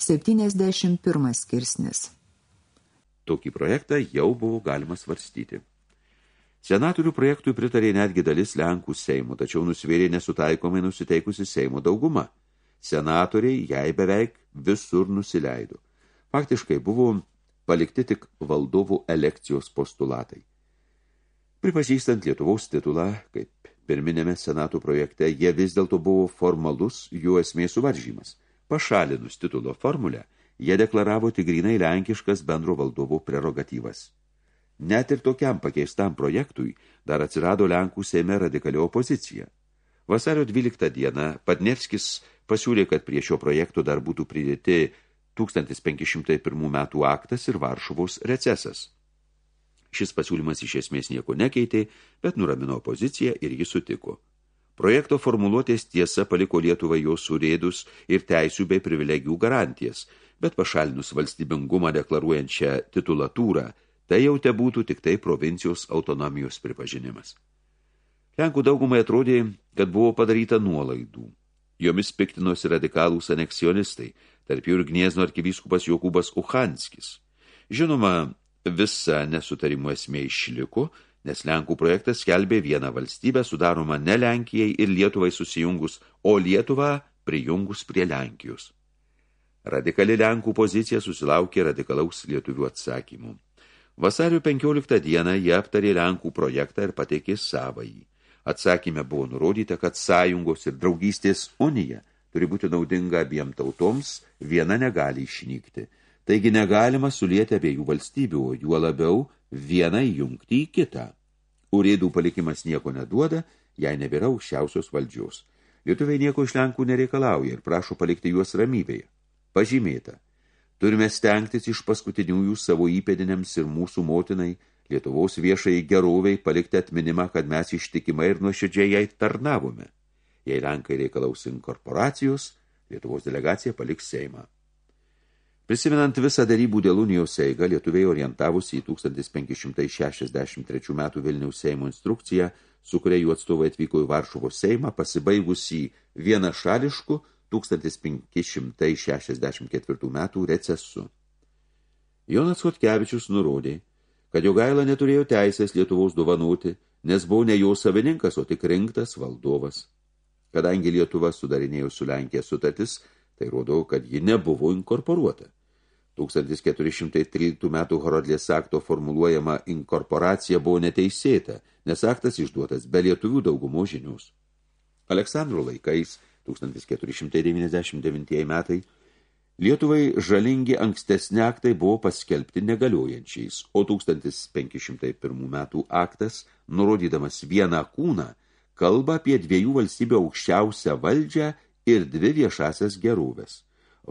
71 skirsnis. Tokį projektą jau buvo galima svarstyti. Senatorių projektui pritarė netgi dalis Lenkų Seimų, tačiau nusvėrė nesutaikomai nusiteikusi Seimo dauguma. Senatoriai jai beveik visur nusileido. Faktiškai buvo palikti tik valdovų elekcijos postulatai. Pripažįstant Lietuvaus titulą, kaip pirminėme Senato projekte, jie vis dėlto buvo formalus jų esmės suvaržymas. Pašalinus titulo formulę, jie deklaravo tik grinai lenkiškas bendro valdovo prerogatyvas. Net ir tokiam pakeistam projektui dar atsirado Lenkų Seime radikali opozicija. Vasario 12 dieną Padnevskis pasiūlė, kad prie šio projekto dar būtų pridėti 1501 metų aktas ir Varšuvos recesas. Šis pasiūlymas iš esmės nieko nekeitė, bet nuramino opoziciją ir jis sutiko. Projekto formuluotės tiesa paliko Lietuvą jos surėdus ir teisių bei privilegijų garantijas, bet pašalinus valstybingumą deklaruojančią titulatūrą, tai jau te būtų tik tai provincijos autonomijos pripažinimas. Lenkų daugumai atrodė, kad buvo padaryta nuolaidų. Jomis piktinosi radikalūs aneksionistai, tarp jų ir Gniezno arkivyskupas Jokūbas Uhanskis. Žinoma, visa nesutarimų esmė išliko, nes Lenkų projektas skelbė vieną valstybę sudaromą ne Lenkijai ir Lietuvai susijungus, o Lietuvą prijungus prie Lenkijos. Radikali Lenkų pozicija susilaukė radikalaus lietuvių atsakymų. Vasario 15 dieną jie aptarė Lenkų projektą ir pateikė savąjį. Atsakyme buvo nurodyta, kad sąjungos ir draugystės unija turi būti naudinga abiem tautoms, viena negali išnykti. Taigi negalima sulieti abiejų valstybių, juo labiau vieną įjungti į kitą. Urėdų palikimas nieko neduoda, jei nebėra aukščiausios valdžios. Lietuviai nieko iš Lenkų nereikalauja ir prašo palikti juos ramybėje. Pažymėta. Turime stengtis iš paskutiniųjų savo įpėdinėms ir mūsų motinai, Lietuvos viešai geroviai palikti atminimą, kad mes ištikimai ir nuoširdžiai jai tarnavome. Jei Lenkai reikalaus inkorporacijos, Lietuvos delegacija paliks Seimą. Prisimenant visą darybų dėl unijos eigą, lietuviai orientavusi į 1563 metų Vilniaus Seimo instrukciją, su kuria jų atstovai atvyko į Varšuvos Seimą, pasibaigusį vienašališku 1564 metų recesu. Jonas Hotkevičius nurodė, kad Jogaila neturėjo teisės Lietuvos dovanoti, nes buvo ne jo savininkas, o tik rinktas valdovas. Kadangi Lietuva sudarinėjo su Lenkija sutartis, tai rodo, kad ji nebuvo inkorporuota. 1413 metų Horodlės akto formuluojama inkorporacija buvo neteisėta, nes aktas išduotas be lietuvių daugumo žinios. Aleksandro laikais, 1499 metai, Lietuvai žalingi ankstesni aktai buvo paskelbti negaliojančiais, o 1501 metų aktas, nurodydamas vieną kūną, kalba apie dviejų valstybių aukščiausią valdžią ir dvi viešasias gerovės.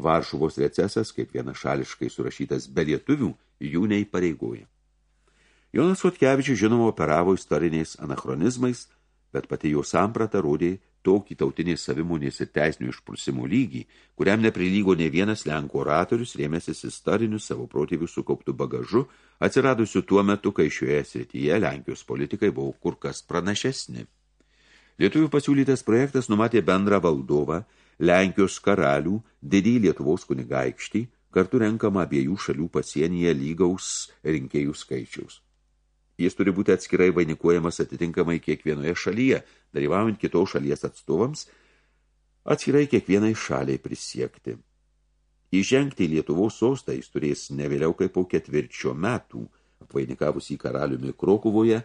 Varšuvos recesas, kaip vienašališkai surašytas be lietuvių, jų neįpareigoja. Jonas Votkevičius žinoma operavo istoriniais anachronizmais, bet pati jo samprata rodė tokį tautinės savimonės ir teisinių išprusimų lygį, kuriam neprilygo ne vienas Lenkų oratorius rėmėsis istoriniu savo protėvių sukauptų bagažu, atsiradusiu tuo metu, kai šioje srityje Lenkijos politikai buvo kur kas pranašesni. Lietuvių pasiūlytas projektas numatė bendrą valdovą, Lenkijos karalių, didį Lietuvos kunigaikštį, kartu renkama abiejų šalių pasienyje lygaus rinkėjų skaičiaus. Jis turi būti atskirai vainikuojamas atitinkamai kiekvienoje šalyje, dalyvaujant kitos šalies atstovams, atskirai kiekvienai šaliai prisiekti. Įžengti į Lietuvos sostą jis turės ne vėliau kaip po ketvirčio metų, apvainikavus į karaliumi Krokuvoje,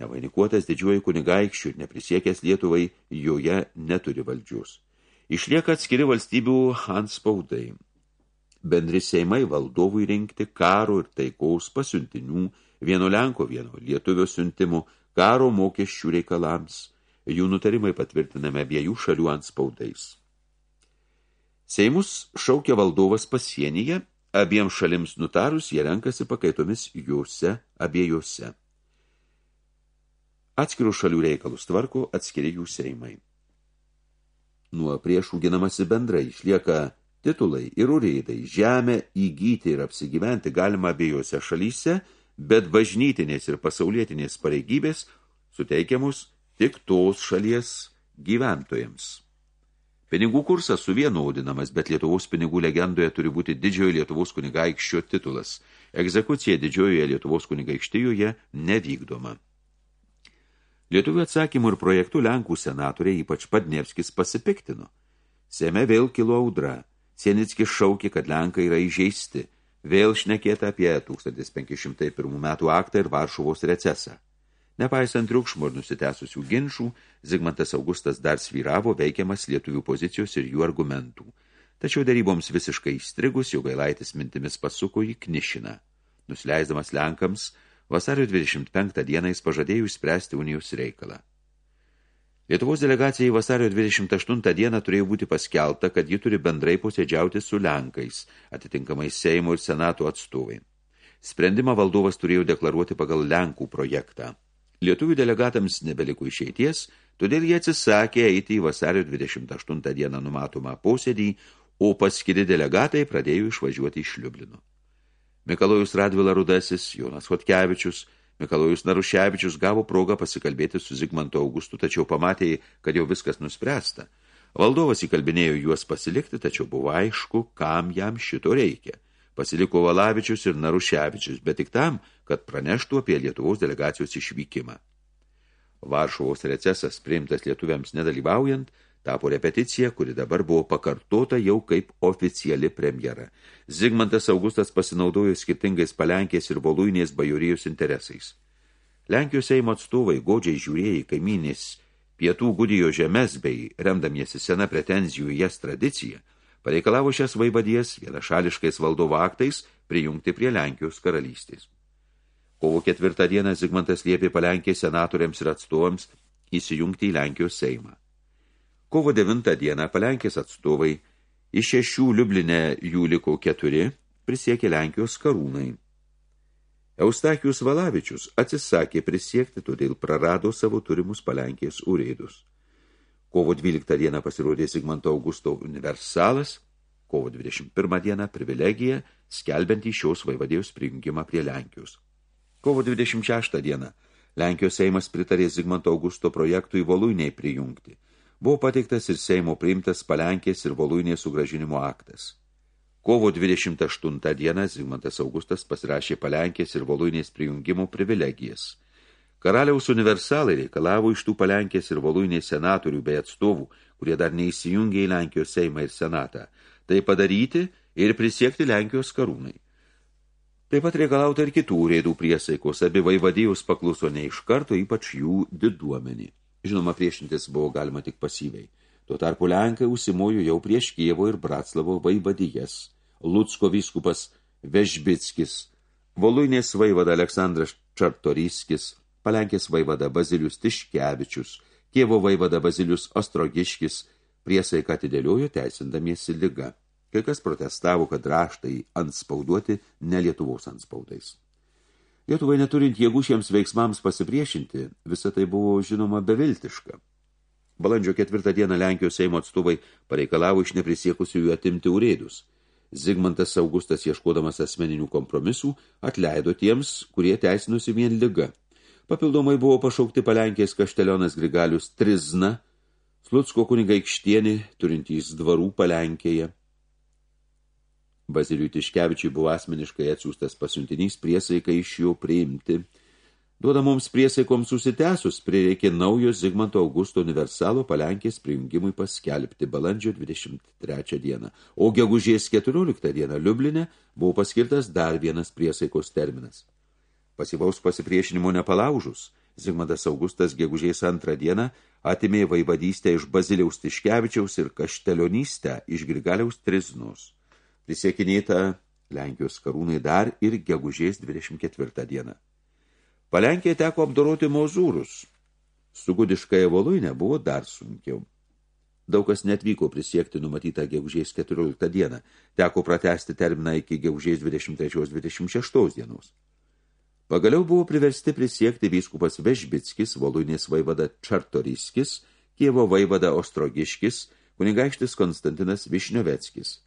nevainikuotas didžiuoju kunigaikščiu ir neprisiekęs Lietuvai, joje neturi valdžios. Išlieka atskiri valstybių anspaudai. Bendri seimai valdovui rinkti karo ir taikaus pasiuntinių, vieno Lenko, vieno lietuvio siuntimų, karo mokesčių reikalams. Jų nutarimai patvirtiname abiejų šalių anspaudais. Seimus šaukia valdovas pasienyje, abiem šalims nutarus jie renkasi pakaitomis juose abiejose. Atskirų šalių reikalus tvarko atskiri jų seimai. Nuo priešų ginamasi bendrai išlieka titulai ir urėdai, žemę įgyti ir apsigyventi galima abiejose šalyse, bet bažnytinės ir pasaulietinės pareigybės suteikiamus tik tos šalies gyventojams. Pinigų kursas suvienodinamas, bet Lietuvos pinigų legendoje turi būti didžiojo Lietuvos kunigaikščio titulas. Egzekucija didžiojoje Lietuvos kunigaikštijoje nevykdoma. Lietuvių atsakymų ir projektų Lenkų senatoriai, ypač Padnevskis, pasipiktino. Seme vėl kilo audra. Sienickis šaukė, kad Lenkai yra įžeisti. Vėl šnekėta apie 1501 metų aktą ir Varšuvos recesą. Nepaisant triukšmo ir nusitęsusių ginčių, Zigmantas Augustas dar svyravo veikiamas lietuvių pozicijos ir jų argumentų. Tačiau daryboms visiškai įstrigus, jau gailaitis mintimis pasuko į Knišiną. Nusileisdamas Lenkams, vasario 25 dieną jis pažadėjo išspręsti unijos reikalą. Lietuvos delegacijai vasario 28 dieną turėjo būti paskelta, kad ji turi bendrai posėdžiauti su Lenkais, atitinkamai Seimo ir Senato atstovai. Sprendimą valdovas turėjo deklaruoti pagal Lenkų projektą. Lietuvių delegatams nebeliko išeities, todėl jie atsisakė eiti į vasario 28 dieną numatomą posėdį, o paskiri delegatai pradėjo išvažiuoti iš Liublino. Mikalojus Radvila Rudasis, Jonas Hotkevičius, Mikalojus Naruševičius gavo progą pasikalbėti su Zigmanto Augustu, tačiau pamatė, kad jau viskas nuspręsta. Valdovas įkalbinėjo juos pasilikti, tačiau buvo aišku, kam jam šito reikia – Pasiliko Valavičius ir Naruševičius, bet tik tam, kad praneštų apie Lietuvos delegacijos išvykimą. Varšuvos recesas, priimtas lietuviams nedalyvaujant, tapo repeticija, kuri dabar buvo pakartota jau kaip oficiali premjera. Zigmantas Augustas pasinaudojo skirtingais palenkės ir voluinės bajorijos interesais. Lenkijos Seimo atstovai godžiai žiūrėjai kaiminės pietų gudijo žemės bei, remdamiesi sena pretenzijų į jas tradiciją, pareikalavo šias vaivadijas vienašališkais valdovo aktais prijungti prie Lenkijos karalystės. Kovo ketvirtą dieną Zigmantas liepė palenkė senatoriams ir atstovams įsijungti į Lenkijos Seimą. Kovo devintą dieną palenkės atstovai iš šešių Liublinė jų liko keturi prisiekė Lenkijos karūnai. Eustachijus Valavičius atsisakė prisiekti, todėl prarado savo turimus palenkės urėdus. Kovo 12 dieną pasirodė Sigmanto Augusto universalas, kovo 21 dieną privilegija, skelbiantį šios vaivadėjos prijungimą prie Lenkijos. Kovo 26 dieną Lenkijos Seimas pritarė Zigmanto Augusto projektui Voluiniai prijungti. Buvo pateiktas ir Seimo priimtas Palenkės ir Voluinės sugražinimo aktas. Kovo 28 dieną Zigmantas Augustas pasirašė Palenkės ir Voluinės prijungimo privilegijas – Karaliaus universalai reikalavo iš tų palenkės ir voluinės senatorių bei atstovų, kurie dar neįsijungė į Lenkijos Seimą ir Senatą, tai padaryti ir prisiekti Lenkijos karūnai. Taip pat reikalauta ir kitų rėdų priesaikos, abi vaivadijus pakluso ne iš karto, ypač jų diduomenį. Žinoma, priešintis buvo galima tik pasyviai. Tuo tarpu Lenkai užsimojo jau prieš Kievo ir Bratslavo vaivadijas. Lucko vyskupas Vežbickis, Voluinės vaivada Aleksandras Čartoriskis, Palenkės vaivada Bazilius Tiškevičius, Kievo vaivada Bazilius Ostrogiškis priesaiką atidėliojo teisindamiesi lyga. Kai kas protestavo, kad raštai anspauduoti ne Lietuvos anspaudais. Lietuvai neturint jėgų šiems veiksmams pasipriešinti, visa tai buvo žinoma beviltiška. Balandžio ketvirtą dieną Lenkijos Seimo atstovai pareikalavo iš neprisiekusiųjų atimti urėdus. Zigmantas Augustas, ieškodamas asmeninių kompromisų, atleido tiems, kurie teisinusi vien lyga. Papildomai buvo pašaukti palenkės kaštelionas Grigalius Trizna, Slutsko kunigaikštienį, turintys dvarų palenkėje. Bazilijui Tiškevičiui buvo asmeniškai atsiųstas pasiuntinys priesaiką iš jo priimti. Duoda mums priesaikoms susitęsus, prireikė naujo Zigmanto Augusto universalo palenkės prijungimui paskelbti balandžio 23 dieną, o gegužės 14 dieną Liublinė buvo paskirtas dar vienas priesaikos terminas. Pasivaus pasipriešinimo nepalaužus, Zigmantas Augustas gegužės antrą dieną atimė vaivadystę iš Baziliaus Tiškevičiaus ir kaštelionystę iš Grigaliaus Triznus. Prisiekinėta Lenkijos karūnai dar ir gegužės 24 dieną. Palenkėje teko apdoroti mozūrus. Su gudiškai Voluinė buvo dar sunkiau. Daug kas netvyko prisiekti numatytą gegužės 14 dieną. Teko pratesti terminą iki gegužės 23-26 dienos. Pagaliau buvo priversti prisiekti vyskupas Vežbickis, Voluinės vaivada Čartoriskis, Kievo vaivada Ostrogiškis, kunigaikštis Konstantinas Višnioveckis.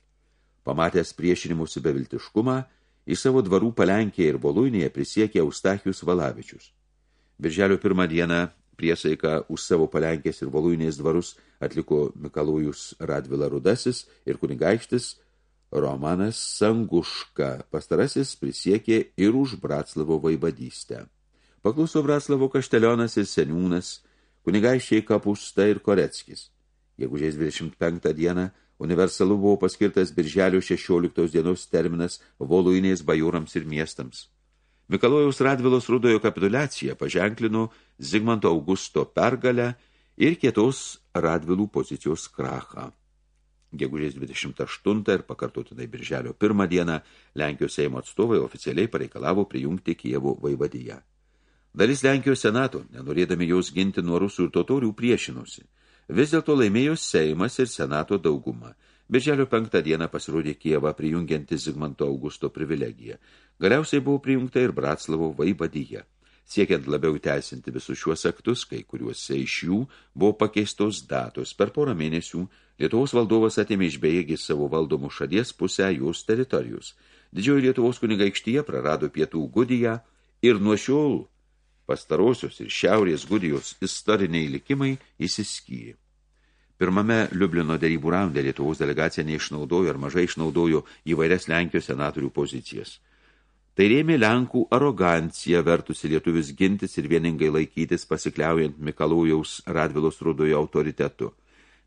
Pamatęs priešinimusi beviltiškumą, į savo dvarų Palenkėje ir Voluinėje prisiekė Eustachius Valavičius. Birželio pirmą dieną priesaiką už savo palenkės ir voluinės dvarus atliko Mikalojus Radvila Rudasis ir kunigaikštis Romanas Sanguška. Pastarasis prisiekė ir už Bratslavo vaivadystę. Pakluso Bratslavo kaštelionas ir seniūnas, kunigaiščiai Kapusta ir Koreckis. Gegužės 25 dieną universalu buvo paskirtas birželio 16 dienos terminas voluinės bajūrams ir miestams. Mikalojaus Radvilos rudojo kapitulacija paženklino Zigmanto Augusto pergalę ir kietos Radvilų pozicijos krachą. Gegužės 28 ir pakartotinai birželio 1 dieną Lenkijos Seimo atstovai oficialiai pareikalavo prijungti Kievo vaivadiją. Dalis Lenkijos senato, nenorėdami jos ginti nuo rusų ir totorių, priešinosi. Vis dėlto laimėjo Seimas ir senato daugumą. Birželio penktą dieną pasirodė Kievą prijungianti Zigmanto Augusto privilegiją. Galiausiai buvo prijungta ir Bratslavo vaivadyje. Siekiant labiau teisinti visus šiuos aktus, kai kuriuose iš jų buvo pakeistos datos. Per porą mėnesių Lietuvos valdovas atėmė iš bejėgį savo valdomų šalies pusę jos teritorijus. Didžioji Lietuvos kunigaikštyje prarado pietų gudiją ir nuo šiol pastarosios ir šiaurės gudijos istoriniai likimai įsiskyja. Pirmame Liublino dėrybų raunde Lietuvos delegacija neišnaudojo ar mažai išnaudojo įvairias Lenkijos senatorių pozicijas. Tai rėmė Lenkų aroganciją vertusi lietuvis gintis ir vieningai laikytis pasikliaujant Mikalaujaus Radvilos rudojo autoritetu.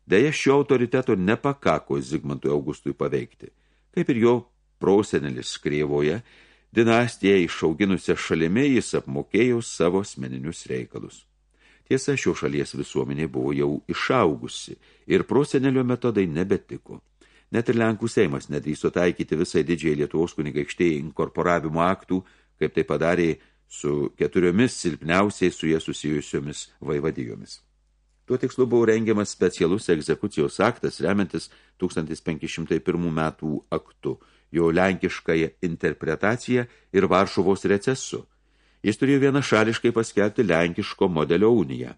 Deja, šio autoriteto nepakako Zigmantui Augustui paveikti. Kaip ir jo prosenelis Krievoje, dinastiją išauginusią šalimi jis apmokėjo savo asmeninius reikalus. Tiesa, šio šalies visuomenė buvo jau išaugusi ir prosenelio metodai nebetiko. Net ir Lenkų Seimas nedrįso taikyti visai didžiai Lietuvos kunigaikštėjai inkorporavimo aktų, kaip tai padarė su keturiomis silpniausiai su jie susijusiomis vaivadijomis. Tuo tikslu buvo rengiamas specialus egzekucijos aktas, remiantis 1501 metų aktu, jo lenkiškąją interpretaciją ir Varšuvos recesu. Jis turėjo vienašališkai paskelbti lenkiško modelio uniją.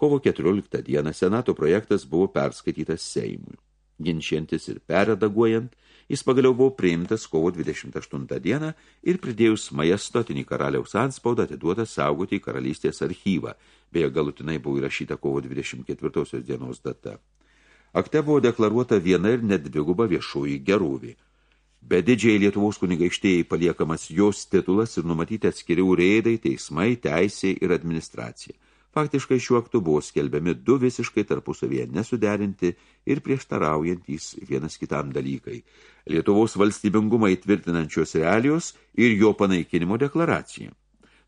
Kovo 14 dieną Senato projektas buvo perskaitytas Seimui. Ginčiantis ir perredaguojant, jis pagaliau buvo priimtas kovo 28 dieną ir pridėjus majestotinį karaliaus anspaudą atiduotas saugoti į karalystės archyvą, beje galutinai buvo įrašyta kovo 24 dienos data. Akte buvo deklaruota viena ir net dviguba viešoji gerovė – Be didžiai Lietuvos kunigaikštėjai paliekamas jos titulas ir numatyti atskiri urėdai, teismai, teisė ir administracija. Faktiškai šiuo aktu buvo skelbiami du visiškai tarpusavėje nesuderinti ir prieštaraujantys vienas kitam dalykai. Lietuvos valstybingumą įtvirtinančios realijos ir jo panaikinimo deklaracija.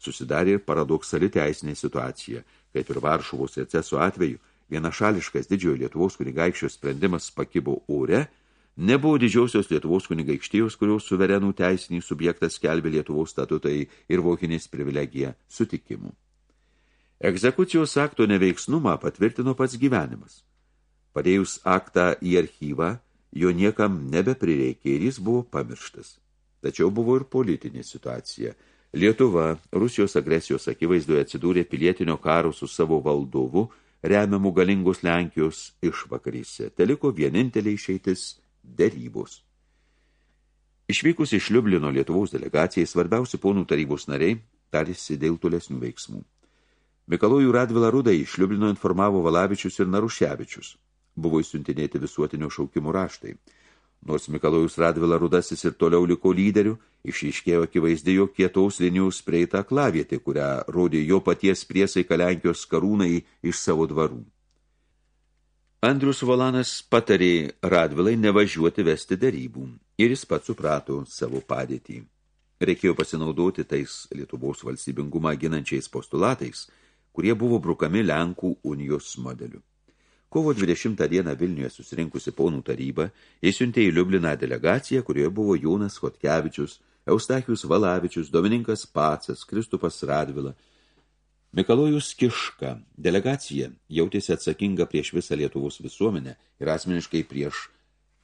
Susidarė ir paradoksali teisinė situacija, kaip ir Varšuvos receso atveju, vienašališkas didžiojo Lietuvos kunigaikščio sprendimas pakibo ore – Nebuvo didžiausios Lietuvos kunigaikštijos, kurios suverenų teisinį subjektą skelbė Lietuvos statutai ir vokinės privilegija sutikimų. Egzekucijos akto neveiksnumą patvirtino pats gyvenimas. Padėjus aktą į archyvą, jo niekam nebeprireikė ir jis buvo pamirštas. Tačiau buvo ir politinė situacija. Lietuva Rusijos agresijos akivaizdoje atsidūrė pilietinio karo su savo valdovu, remiamų galingos Lenkijos išvakaryse. Teliko vienintelė išeitis – dėrybos. Išvykus iš Liublino Lietuvos delegacijai svarbiausi ponų tarybos nariai tarėsi dėl tolesnių veiksmų. Mikalojų Radvila Rudai iš Liublino informavo Valavičius ir Naruševičius. Buvo įsiuntinėti visuotinio šaukimų raštai. Nors Mikalojus Radvila Rudasis ir toliau liko lyderiu, išryškėjo akivaizdė jo kietos linijos prieita klavietė, kurią rodė jo paties priesaika Lenkijos karūnai iš savo dvarų. Andrius Volanas patarė Radvilai nevažiuoti vesti darybų ir jis pats suprato savo padėtį. Reikėjo pasinaudoti tais Lietuvos valstybingumą ginančiais postulatais, kurie buvo brukami Lenkų unijos modeliu. Kovo 20 dieną Vilniuje susirinkusi ponų taryba įsiuntė į Liubliną delegaciją, kurioje buvo Jonas Hotkevičius, Eustachius Valavičius, Domininkas Pacas, Kristupas Radvila, Mikalojus Kiška delegacija jautėsi atsakinga prieš visą Lietuvos visuomenę ir asmeniškai prieš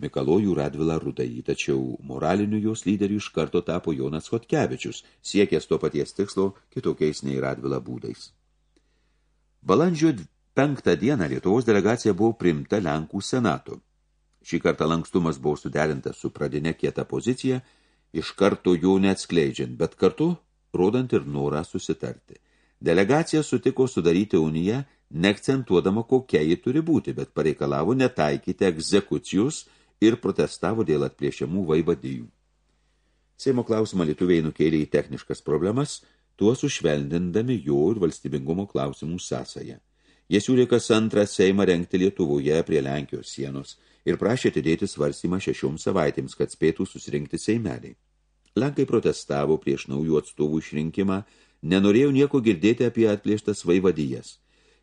Mikalojų Radvilą Rudąjį, tačiau moraliniu jos lyderiu iš karto tapo Jonas Hotkevičius, siekęs to paties tikslo kitokiais nei Radvilą būdais. Balandžio penktą dieną Lietuvos delegacija buvo primta Lenkų senato. Šį kartą lankstumas buvo suderintas su pradinė kieta pozicija, iš karto jų neatskleidžiant, bet kartu rodant ir norą susitarti. Delegacija sutiko sudaryti uniją, neakcentuodama kokia ji turi būti, bet pareikalavo netaikyti egzekucijus ir protestavo dėl atplėšiamų vaivadijų. Seimo klausimą lietuviai nukėlė į techniškas problemas, tuo sušvelnindami jo ir valstybingumo klausimų sąsąją. Jie siūlė kas antrą Seimą rengti Lietuvoje prie Lenkijos sienos ir prašė atidėti svarstymą šešioms savaitėms, kad spėtų susirinkti Seimeliai. Lenkai protestavo prieš naujų atstovų išrinkimą, nenorėjo nieko girdėti apie atplėštas vaivadijas.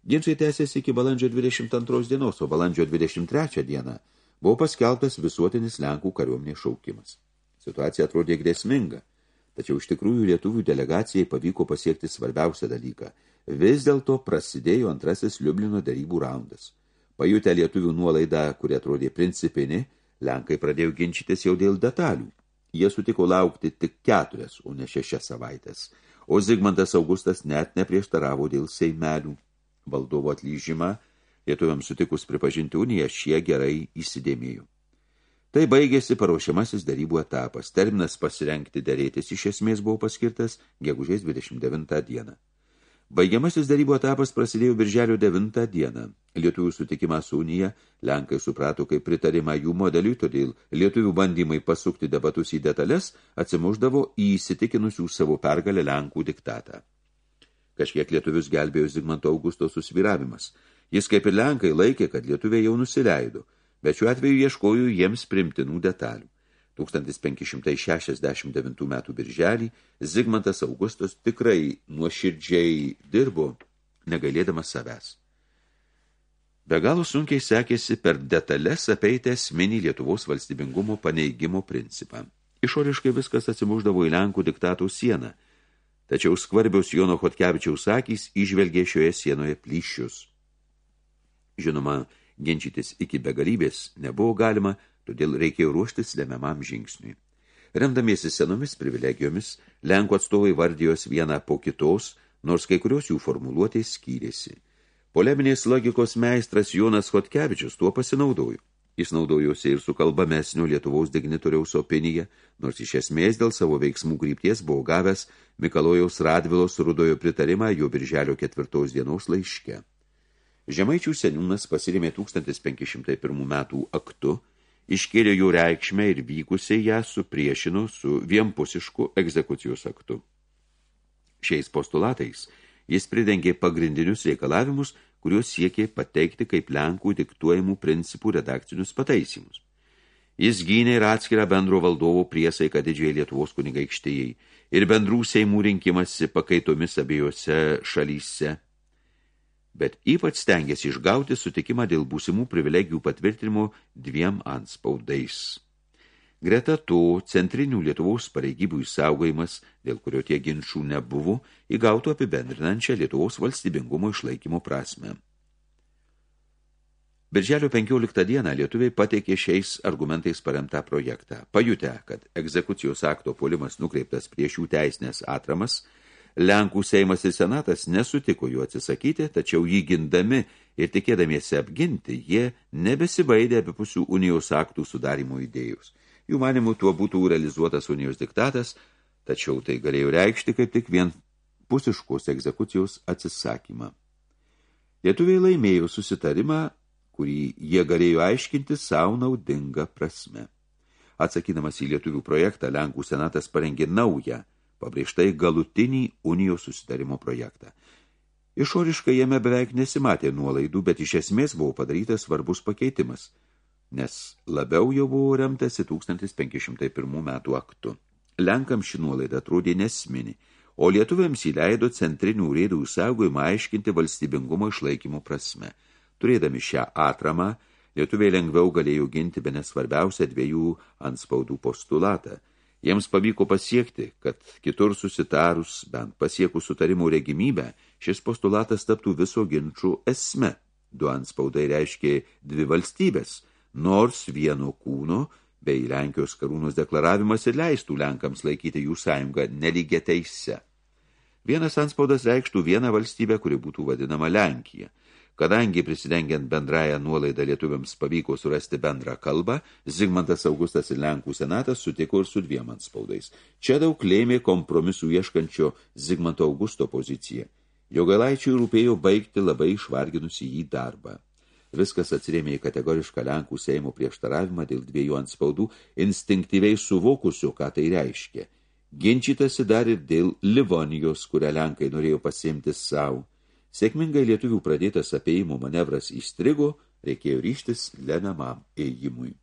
Ginčiai tęsėsi iki balandžio 22 dienos, o balandžio 23 dieną buvo paskelbtas visuotinis Lenkų kariuomenės šaukimas. Situacija atrodė grėsminga, tačiau iš tikrųjų lietuvių delegacijai pavyko pasiekti svarbiausią dalyką. Vis dėlto prasidėjo antrasis Liublino darybų raundas. Pajutę lietuvių nuolaidą, kuri atrodė principinį, Lenkai pradėjo ginčytis jau dėl detalių. Jie sutiko laukti tik keturias, o ne šešias savaitės, o Zigmantas Augustas net neprieštaravo dėl seimelių. Valdovo atlyžimą lietuviams sutikus pripažinti uniją, šie gerai įsidėmėjo. Tai baigėsi paruošiamasis darybų etapas. Terminas pasirengti dėrėtis iš esmės buvo paskirtas gegužės 29 dieną. Baigiamasis darybų etapas prasidėjo birželio 9 dieną. Lietuvių sutikimą su Unija Lenkai suprato kaip pritarimą jų modeliui, todėl lietuvių bandymai pasukti debatus į detalės atsimuždavo į įsitikinusių savo pergalę Lenkų diktatą. Kažkiek lietuvius gelbėjo Zigmanto Augusto susviravimas. Jis kaip ir Lenkai laikė, kad lietuviai jau nusileido, bet šiuo atveju ieškojo jiems primtinų detalių. 1569 metų birželį Zigmantas Augustas tikrai nuoširdžiai dirbo, negailėdamas savęs. Be galo sunkiai sekėsi per detalės apeitę esminį Lietuvos valstybingumo paneigimo principą. Išoriškai viskas atsimuždavo į Lenkų diktatų sieną, tačiau skvarbiaus Jono Hotkevičiaus akys išvelgė šioje sienoje plyšius. Žinoma, ginčytis iki begalybės nebuvo galima, todėl reikėjo ruoštis lemiamam žingsniui. Remdamiesi senomis privilegijomis, Lenkų atstovai vardijos vieną po kitos, nors kai kurios jų formuluotės skyrėsi. Poleminės logikos meistras Jonas Hotkevičius tuo pasinaudojo. Jis naudojosi ir su kalbamesniu Lietuvos dignitoriaus opinija, nors iš esmės dėl savo veiksmų krypties buvo gavęs Mikalojaus Radvilos rudojo pritarimą jo birželio ketvirtos dienos laiške. Žemaičių seniūnas pasirėmė 1501 metų aktu, iškėlė jų reikšmę ir vykusiai ją supriešino su vienpusišku egzekucijos aktu. Šiais postulatais jis pridengė pagrindinius reikalavimus, kuriuos siekė pateikti kaip Lenkų diktuojamų principų redakcinius pataisymus. Jis gynė ir atskirą bendro valdovo priesaiką didžiai Lietuvos kunigaikštėjai ir bendrų seimų rinkimasi pakaitomis abiejose šalyse – bet ypač stengiasi išgauti sutikimą dėl būsimų privilegijų patvirtinimo dviem anspaudais. Greta to centrinių Lietuvos pareigybių įsaugojimas, dėl kurio tie ginčių nebuvo, įgautų apibendrinančią Lietuvos valstybingumo išlaikymo prasme. Birželio 15 dieną lietuviai pateikė šiais argumentais paremtą projektą. Pajutę, kad egzekucijos akto polimas nukreiptas prieš jų teisinės atramas – Lenkų Seimas ir Senatas nesutiko jų atsisakyti, tačiau jį gindami ir tikėdamiesi apginti, jie nebesibaidė apipusių unijos aktų sudarimo idėjus. Jų manimų tuo būtų realizuotas unijos diktatas, tačiau tai galėjo reikšti kaip tik vien pusiškos egzekucijos atsisakymą. Lietuviai laimėjo susitarimą, kurį jie galėjo aiškinti savo naudingą prasme. Atsakydamas į lietuvių projektą, Lenkų senatas parengė naują – pabrėžtai galutinį unijos susitarimo projektą. Išoriškai jame beveik nesimatė nuolaidų, bet iš esmės buvo padarytas svarbus pakeitimas, nes labiau jau buvo remtasi 1501 metų aktu. Lenkam ši nuolaida atrodė nesmini, o lietuviams įleido centrinių rėdų saugojimą aiškinti valstybingumo išlaikymo prasme. Turėdami šią atramą, lietuviai lengviau galėjo ginti be nesvarbiausią dviejų anspaudų postulatą – Jiems pavyko pasiekti, kad kitur susitarus, bent pasiekus sutarimų regimybę, šis postulatas taptų viso ginčių esme. Du anspaudai reiškė dvi valstybės, nors vieno kūno bei Lenkijos karūnos deklaravimas ir leistų Lenkams laikyti jų sąjungą nelygia teise. Vienas anspaudas reikštų vieną valstybę, kuri būtų vadinama Lenkija – Kadangi prisidengiant bendrają nuolaidą lietuviams pavyko surasti bendrą kalbą, Zigmantas Augustas ir Lenkų senatas sutiko ir su dviem anspaudais. Čia daug lėmė kompromisų ieškančio Zigmanto Augusto poziciją. Jogailaičiui rūpėjo baigti labai išvarginusi jį darbą. Viskas atsirėmė į kategorišką Lenkų Seimo prieštaravimą dėl dviejų anspaudų, instinktyviai suvokusio, ką tai reiškia. Ginčytasi dar ir dėl Livonijos, kurią Lenkai norėjo pasimti savo. Sėkmingai lietuvių pradėtas apėjimo manevras įstrigo, reikėjo ryštis lemiamam ėjimui.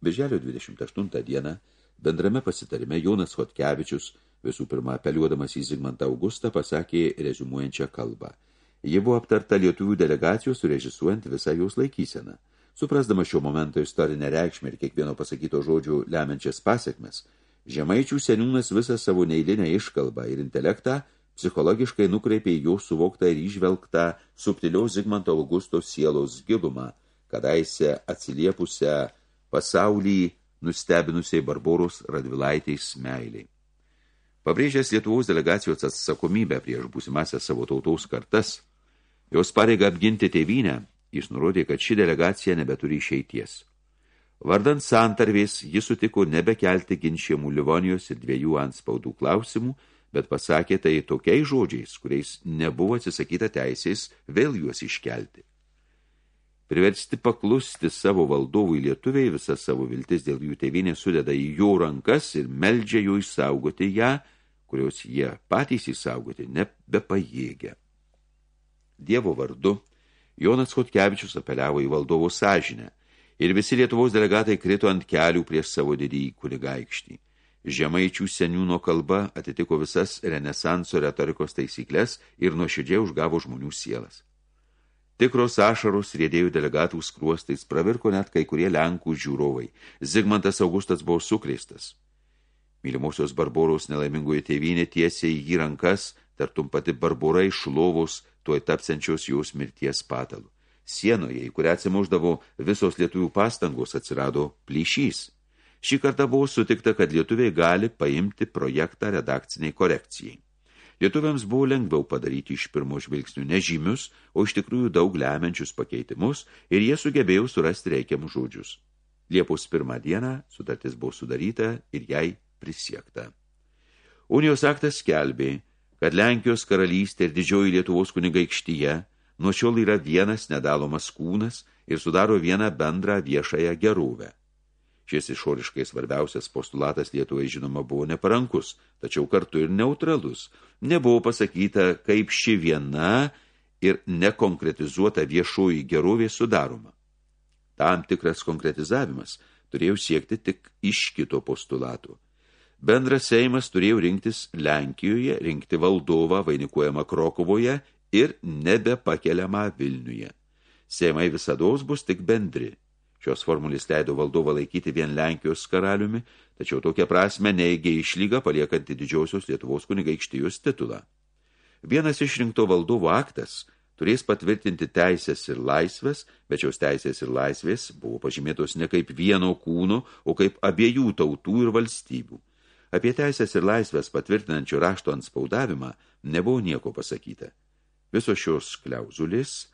Birželio 28 dieną bendrame pasitarime Jonas Hotkevičius, visų pirma apeliuodamas į Zigmantą Augustą, pasakė rezumuojančią kalbą – Ji buvo aptarta lietuvių delegacijos surežisuojant visą jos laikyseną. Suprasdama šio momento istorinę reikšmę ir kiekvieno pasakyto žodžių lemiančias pasiekmes, žemaičių seniūnas visą savo neįlinę iškalbą ir intelektą psichologiškai nukreipė jo suvoktą ir išvelgtą subtiliaus Zigmanto Augusto sielos gilumą, kadaise atsiliepusią pasaulį nustebinusiai Barboros Radvilaitės meiliai. Pabrėžęs Lietuvos delegacijos atsakomybę prieš būsimąsią savo tautaus kartas, Jos pareiga apginti tėvynę, jis nurodė, kad ši delegacija nebeturi išeities. Vardant santarvės, jis sutiko nebekelti ginčiamų Livonijos ir dviejų anspaudų klausimų, bet pasakė tai tokiais žodžiais, kuriais nebuvo atsisakyta teisės vėl juos iškelti. Priversti paklusti savo valdovui lietuviai, visą savo viltis dėl jų tėvynė sudeda į jų rankas ir meldžia jų išsaugoti ją, kurios jie patys įsaugoti nebepajėgia. Dievo vardu, Jonas Kotkevičius apeliavo į valdovo sąžinę ir visi Lietuvos delegatai krito ant kelių prieš savo didįjį kunigaikštį. Žemaičių seniūno kalba atitiko visas renesanso retorikos taisyklės ir nuoširdžiai užgavo žmonių sielas. Tikros ašaros rėdėjų delegatų skruostais pravirko net kai kurie Lenkų žiūrovai. Zigmantas Augustas buvo sukreistas. Mylimosios Barboros nelaimingoje tėvynė tiesiai į jį rankas, tartum pati Barbora iš lovos, tuoj tapsiančios jos mirties patalu. Sienoje, į kurią atsimuždavo visos lietuvių pastangos, atsirado plyšys. Šį kartą buvo sutikta, kad lietuviai gali paimti projektą redakciniai korekcijai. Lietuviams buvo lengviau padaryti iš pirmo žvilgsnių nežymius, o iš tikrųjų daug lemiančius pakeitimus ir jie sugebėjo surasti reikiamus žodžius. Liepos pirmą dieną sutartis buvo sudaryta ir jai prisiekta. Unijos aktas skelbė, kad Lenkijos karalystė ir didžioji Lietuvos kunigaikštyje nuo šiol yra vienas nedalomas kūnas ir sudaro vieną bendrą viešąją gerovę. Šis išoriškai svarbiausias postulatas Lietuvai žinoma buvo neparankus, tačiau kartu ir neutralus. Nebuvo pasakyta, kaip ši viena ir nekonkretizuota viešoji gerovė sudaroma. Tam tikras konkretizavimas turėjo siekti tik iš kito postulato – Bendras Seimas turėjo rinktis Lenkijoje, rinkti valdovą vainikuojamą Krokovoje ir nebepakeliamą Vilniuje. Seimai visados bus tik bendri. Šios formulės leido valdovą laikyti vien Lenkijos karaliumi, tačiau tokia prasme neįgė išlygą paliekantį didžiosios Lietuvos kunigaikštijos titulą. Vienas išrinkto valdovo aktas turės patvirtinti teisės ir laisvės, bet šios teisės ir laisvės buvo pažymėtos ne kaip vieno kūno, o kaip abiejų tautų ir valstybių. Apie teisės ir laisvės patvirtinančių rašto ant spaudavimą nebuvo nieko pasakyta. Visos šios kliauzulės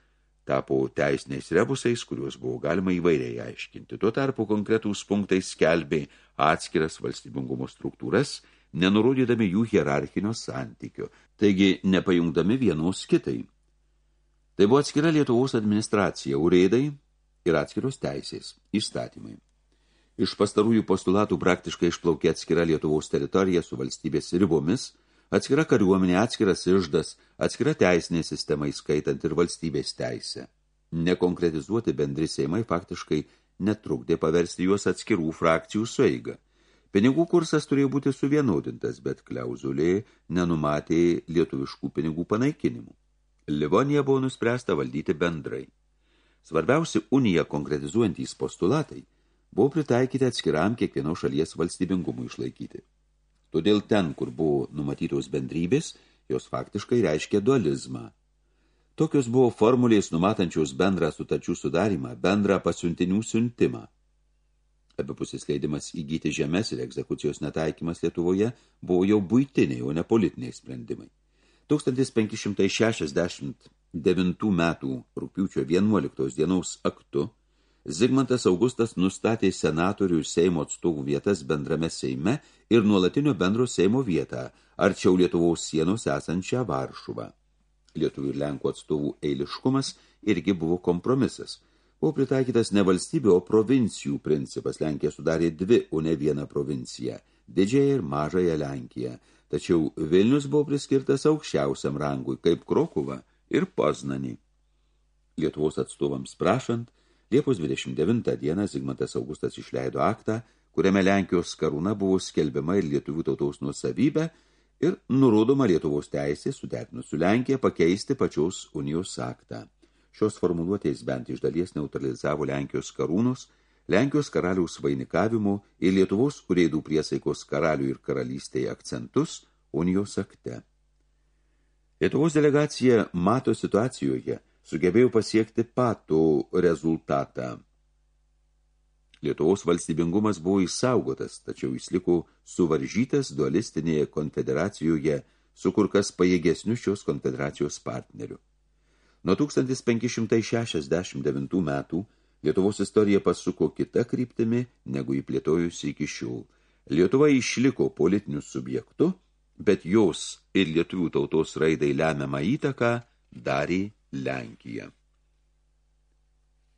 tapo teisiniais rebusais, kuriuos buvo galima įvairiai aiškinti. Tuo tarpu konkretūs punktai skelbė atskiras valstybingumo struktūras, nenurodydami jų hierarchinio santykio, taigi nepajungdami vienos kitai. Tai buvo atskira Lietuvos administracija, urėdai ir atskiros teisės, įstatymai. Iš pastarųjų postulatų praktiškai išplaukė atskira Lietuvos teritorija su valstybės ribomis, atskira kariuomenė, atskiras išdas, atskira teisinė sistema įskaitant ir valstybės teisę. Nekonkretizuoti bendri seimai faktiškai netrukdė paversti juos atskirų frakcijų sueiga. Pinigų kursas turėjo būti suvienodintas, bet kliauzulė nenumatė lietuviškų pinigų panaikinimų. Livonija buvo nuspręsta valdyti bendrai. Svarbiausi uniją konkretizuojantys postulatai – buvo pritaikyti atskiram kiekvienos šalies valstybingumui išlaikyti. Todėl ten, kur buvo numatytos bendrybės, jos faktiškai reiškia dualizmą. Tokios buvo formulės numatančios bendrą sutarčių sudarimą, bendrą pasiuntinių siuntimą. Abipusis leidimas įgyti žemės ir egzekucijos netaikymas Lietuvoje buvo jau būtiniai, o ne politiniai sprendimai. 1569 metų rūpiučio 11 dienos aktu Zigmantas Augustas nustatė senatorių ir Seimo atstovų vietas bendrame Seime ir nuolatinio bendro Seimo vietą, arčiau Lietuvos sienos esančią Varšuvą. lietuvių ir lenkų atstovų eiliškumas irgi buvo kompromisas. Buvo pritaikytas ne valstybė, o provincijų principas. Lenkija sudarė dvi, o ne vieną provinciją – didžiąją ir mažąją Lenkiją. Tačiau Vilnius buvo priskirtas aukščiausiam rangui, kaip Krokuva ir Poznanį. Lietuvos atstovams prašant, Liepos 29 dieną Zigmantas Augustas išleido aktą, kuriame Lenkijos karūna buvo skelbiama ir lietuvių tautos nuosavybė ir nurodoma Lietuvos teisė suderinus su Lenkija pakeisti pačios unijos aktą. Šios formuluotės bent iš dalies neutralizavo Lenkijos karūnos, Lenkijos karaliaus vainikavimo ir Lietuvos urėdų priesaikos karalių ir karalystėje akcentus unijos akte. Lietuvos delegacija mato situacijoje sugebėjo pasiekti patų rezultatą. Lietuvos valstybingumas buvo įsaugotas, tačiau jis liko suvaržytas dualistinėje konfederacijoje su kur kas pajėgesniu šios konfederacijos partneriu. Nuo 1569 metų Lietuvos istorija pasuko kita kryptimi, negu įplėtojusi iki šiol. Lietuva išliko politiniu subjektu, bet jos ir lietuvių tautos raidai lemiamą įtaką darė Lenkija.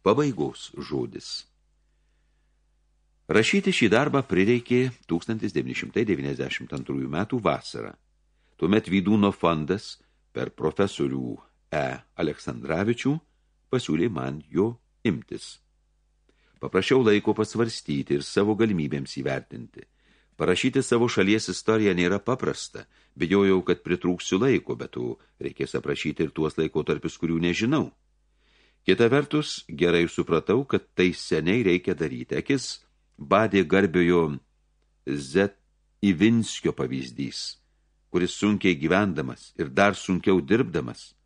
Pabaigos žodis. Rašyti šį darbą prireikė 1992 metų vasarą. Tuomet Vydūno fondas per profesorių E. Aleksandravičių pasiūlė man jo imtis. Paprašiau laiko pasvarstyti ir savo galimybėms įvertinti. Parašyti savo šalies istoriją nėra paprasta, bijojau, kad pritrūksiu laiko, bet tu reikės aprašyti ir tuos laikotarpius, kurių nežinau. Kita vertus, gerai supratau, kad tai seniai reikia daryti. Akis badė garbiojo Z. Ivinskio pavyzdys, kuris sunkiai gyvendamas ir dar sunkiau dirbdamas,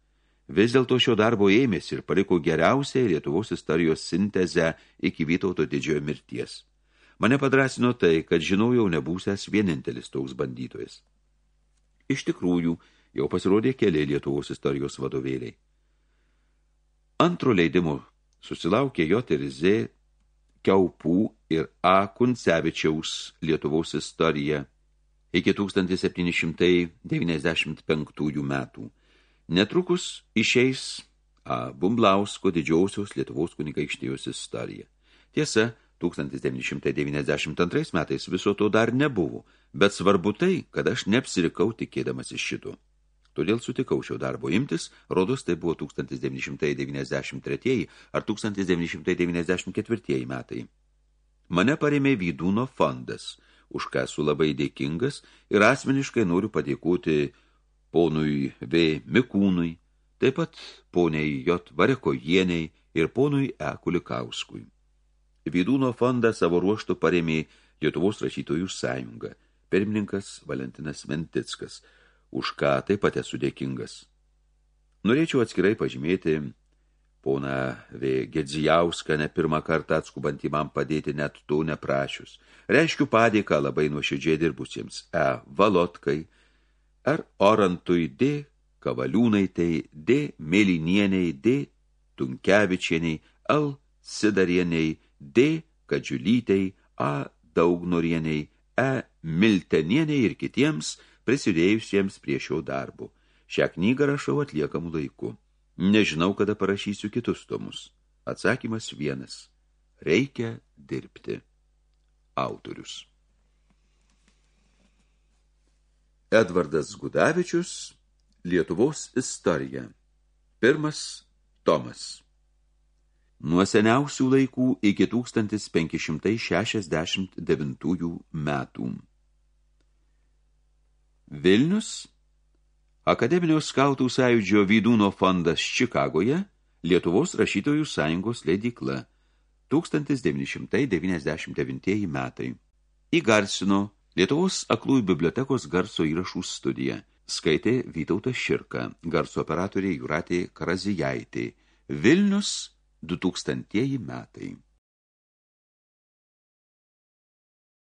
vis dėlto šio darbo ėmėsi ir paliko geriausią Lietuvos istorijos sintezę iki Vytauto didžiojo mirties. Mane padrasino tai, kad žinojau nebūsęs vienintelis toks bandytojas. Iš tikrųjų, jau pasirodė keli Lietuvos istorijos vadovėliai. Antro leidimo susilaukė J. ir Z. Kiaupų ir A. Kuncevičiaus Lietuvos istorija iki 1795 metų. Netrukus išeis A. Bumblausko didžiausios Lietuvos kunigaikštijos istorija. Tiesa, 1992 metais viso to dar nebuvo, bet svarbu tai, kad aš neapsirikau tikėdamas iš šito. Todėl sutikau šio darbo imtis, rodos tai buvo 1993 ar 1994 metai. Mane parėmė Vydūno fondas, už ką esu labai dėkingas ir asmeniškai noriu padėkoti ponui V. Mikūnui, taip pat poniai J. Varekojieniai ir ponui E. Kulikauskui. Vydūno fondą savo ruoštų parėmė Lietuvos rašytojų sąjunga, pirmininkas Valentinas Mentickas, už ką taip pat esu dėkingas. Norėčiau atskirai pažymėti pona V. Gedzijauską ne pirmą kartą atskubantį man padėti net to neprašius. Reiškiu padėką labai nuoširdžiai dirbusiems E. Valotkai, R. Orantui D. Kavaliūnaitai, D. Mėlynieniai, D. Tunkevičieniai, L. Sidarieniai, D. Kadžiulytei, A. Daugnorieniai, E. Miltenieniai ir kitiems prisidėjusiems prie šio darbo. Šią knygą rašau atliekamų laiku. Nežinau, kada parašysiu kitus tomus. Atsakymas vienas. Reikia dirbti. Autorius. Edvardas Gudavičius, Lietuvos istorija. Pirmas Tomas. Nuo seniausių laikų iki 1569 metų. Vilnius, Akademinio skautų sąjūdžio Vydūno fondas Čikagoje, Lietuvos rašytojų sąjungos leidykla, 1999 metai. Įgarsino Lietuvos aklųjų bibliotekos garso įrašų studiją. Skaitė Vytautas Širka, garso operatorė Juratė Karazijaitė. Vilnius 2000 metai.